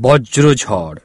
বজ্রঝড়।